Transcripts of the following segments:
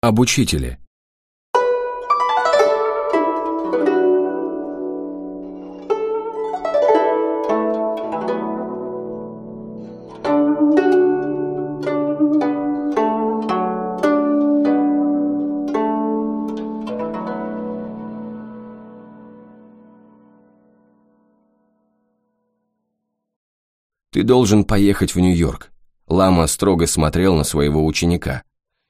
Об учителе. Ты должен поехать в Нью-Йорк. Лама строго смотрел на своего ученика.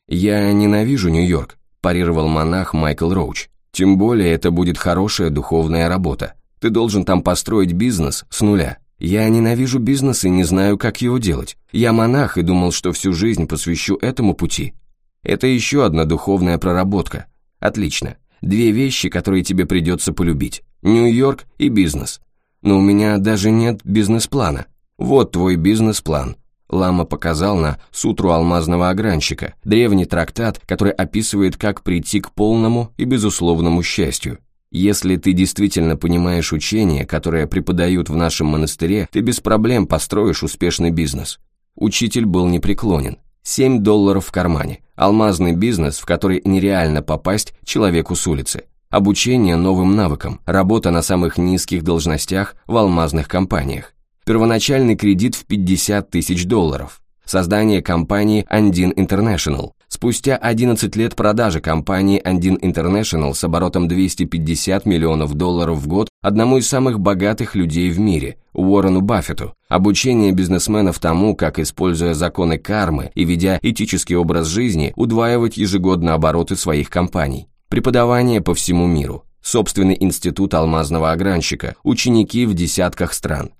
«Я ненавижу Нью-Йорк», – парировал монах Майкл Роуч. «Тем более это будет хорошая духовная работа. Ты должен там построить бизнес с нуля. Я ненавижу бизнес и не знаю, как его делать. Я монах и думал, что всю жизнь посвящу этому пути. Это еще одна духовная проработка. Отлично. Две вещи, которые тебе придется полюбить. Нью-Йорк и бизнес. Но у меня даже нет бизнес-плана. Вот твой бизнес-план. Лама показал на сутру алмазного огранщика, древний трактат, который описывает, как прийти к полному и безусловному счастью. Если ты действительно понимаешь учение, которое преподают в нашем монастыре, ты без проблем построишь успешный бизнес. Учитель был непреклонен. 7 долларов в кармане. Алмазный бизнес, в который нереально попасть человеку с улицы. Обучение новым навыкам, работа на самых низких должностях в алмазных компаниях первоначальный кредит в 50 тысяч долларов, создание компании Andin International. Спустя 11 лет продажи компании Andin International с оборотом 250 миллионов долларов в год одному из самых богатых людей в мире, Уоррену Баффету, обучение бизнесменов тому, как, используя законы кармы и ведя этический образ жизни, удваивать ежегодно обороты своих компаний, преподавание по всему миру, собственный институт алмазного огранщика, ученики в десятках стран,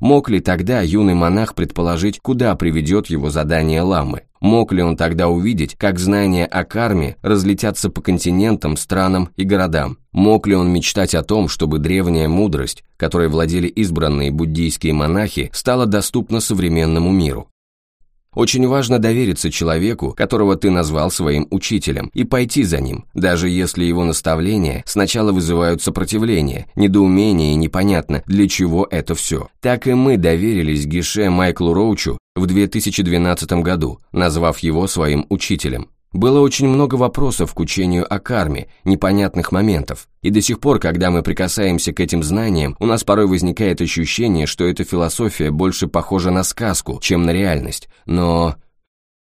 Мог ли тогда юный монах предположить, куда приведет его задание ламы? Мог ли он тогда увидеть, как знания о карме разлетятся по континентам, странам и городам? Мог ли он мечтать о том, чтобы древняя мудрость, которой владели избранные буддийские монахи, стала доступна современному миру? Очень важно довериться человеку, которого ты назвал своим учителем, и пойти за ним, даже если его наставления сначала вызывают сопротивление, недоумение и непонятно, для чего это все. Так и мы доверились Гише Майклу Роучу в 2012 году, назвав его своим учителем. Было очень много вопросов к учению о карме, непонятных моментов, и до сих пор, когда мы прикасаемся к этим знаниям, у нас порой возникает ощущение, что эта философия больше похожа на сказку, чем на реальность, но...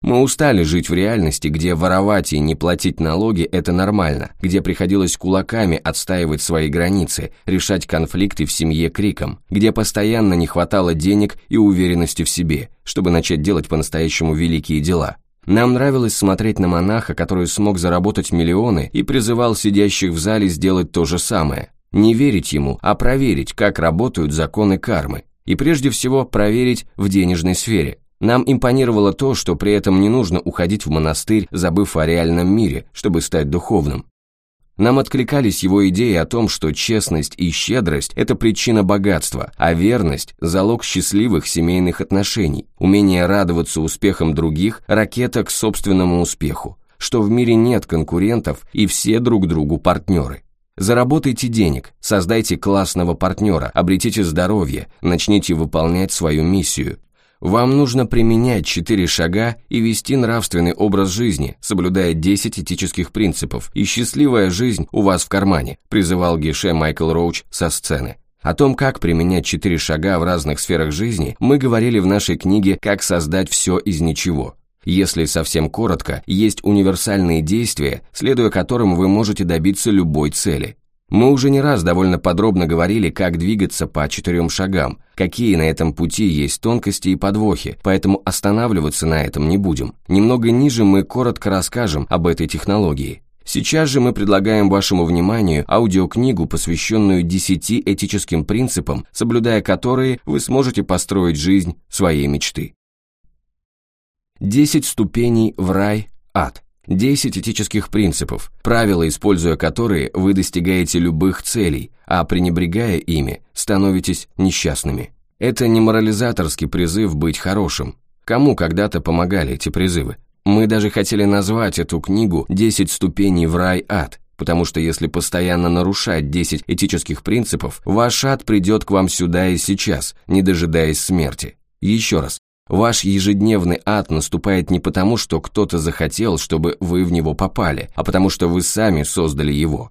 Мы устали жить в реальности, где воровать и не платить налоги – это нормально, где приходилось кулаками отстаивать свои границы, решать конфликты в семье криком, где постоянно не хватало денег и уверенности в себе, чтобы начать делать по-настоящему великие дела. Нам нравилось смотреть на монаха, который смог заработать миллионы и призывал сидящих в зале сделать то же самое. Не верить ему, а проверить, как работают законы кармы. И прежде всего проверить в денежной сфере. Нам импонировало то, что при этом не нужно уходить в монастырь, забыв о реальном мире, чтобы стать духовным. Нам откликались его идеи о том, что честность и щедрость – это причина богатства, а верность – залог счастливых семейных отношений, умение радоваться успехам других – ракета к собственному успеху, что в мире нет конкурентов и все друг другу партнеры. Заработайте денег, создайте классного партнера, обретите здоровье, начните выполнять свою миссию, вам нужно применять четыре шага и вести нравственный образ жизни, соблюдая 10 этических принципов, и счастливая жизнь у вас в кармане, призывал Гише Майкл Роуч со сцены. О том, как применять четыре шага в разных сферах жизни, мы говорили в нашей книге «Как создать все из ничего». Если совсем коротко, есть универсальные действия, следуя которым вы можете добиться любой цели. Мы уже не раз довольно подробно говорили, как двигаться по четырем шагам, какие на этом пути есть тонкости и подвохи, поэтому останавливаться на этом не будем. Немного ниже мы коротко расскажем об этой технологии. Сейчас же мы предлагаем вашему вниманию аудиокнигу, посвященную 10 этическим принципам, соблюдая которые вы сможете построить жизнь своей мечты. 10 ступеней в рай, ад. 10 этических принципов, правила, используя которые вы достигаете любых целей, а пренебрегая ими, становитесь несчастными. Это не морализаторский призыв быть хорошим. Кому когда-то помогали эти призывы? Мы даже хотели назвать эту книгу «10 ступеней в рай-ад», потому что если постоянно нарушать 10 этических принципов, ваш ад придет к вам сюда и сейчас, не дожидаясь смерти. Еще раз, Ваш ежедневный ад наступает не потому, что кто-то захотел, чтобы вы в него попали, а потому что вы сами создали его.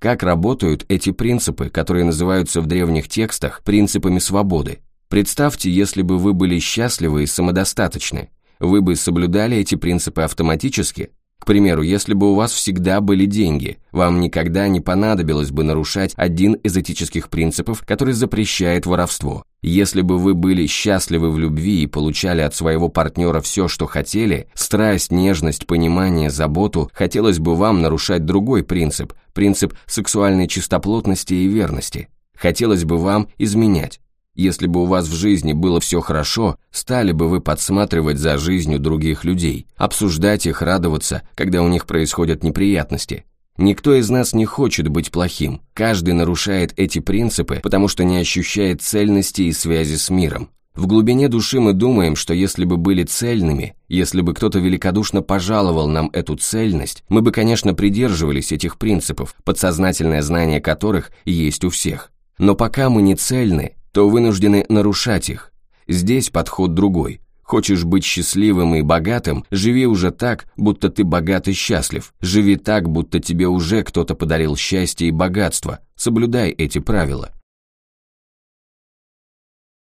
Как работают эти принципы, которые называются в древних текстах принципами свободы? Представьте, если бы вы были счастливы и самодостаточны, вы бы соблюдали эти принципы автоматически? К примеру, если бы у вас всегда были деньги, вам никогда не понадобилось бы нарушать один из этических принципов, который запрещает воровство. Если бы вы были счастливы в любви и получали от своего партнера все, что хотели, страсть, нежность, понимание, заботу, хотелось бы вам нарушать другой принцип, принцип сексуальной чистоплотности и верности. Хотелось бы вам изменять. Если бы у вас в жизни было все хорошо, стали бы вы подсматривать за жизнью других людей, обсуждать их, радоваться, когда у них происходят неприятности. Никто из нас не хочет быть плохим. Каждый нарушает эти принципы, потому что не ощущает цельности и связи с миром. В глубине души мы думаем, что если бы были цельными, если бы кто-то великодушно пожаловал нам эту цельность, мы бы, конечно, придерживались этих принципов, подсознательное знание которых есть у всех. Но пока мы не цельны, то вынуждены нарушать их. Здесь подход другой. Хочешь быть счастливым и богатым, живи уже так, будто ты богат и счастлив. Живи так, будто тебе уже кто-то подарил счастье и богатство. Соблюдай эти правила.